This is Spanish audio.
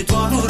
l'étoile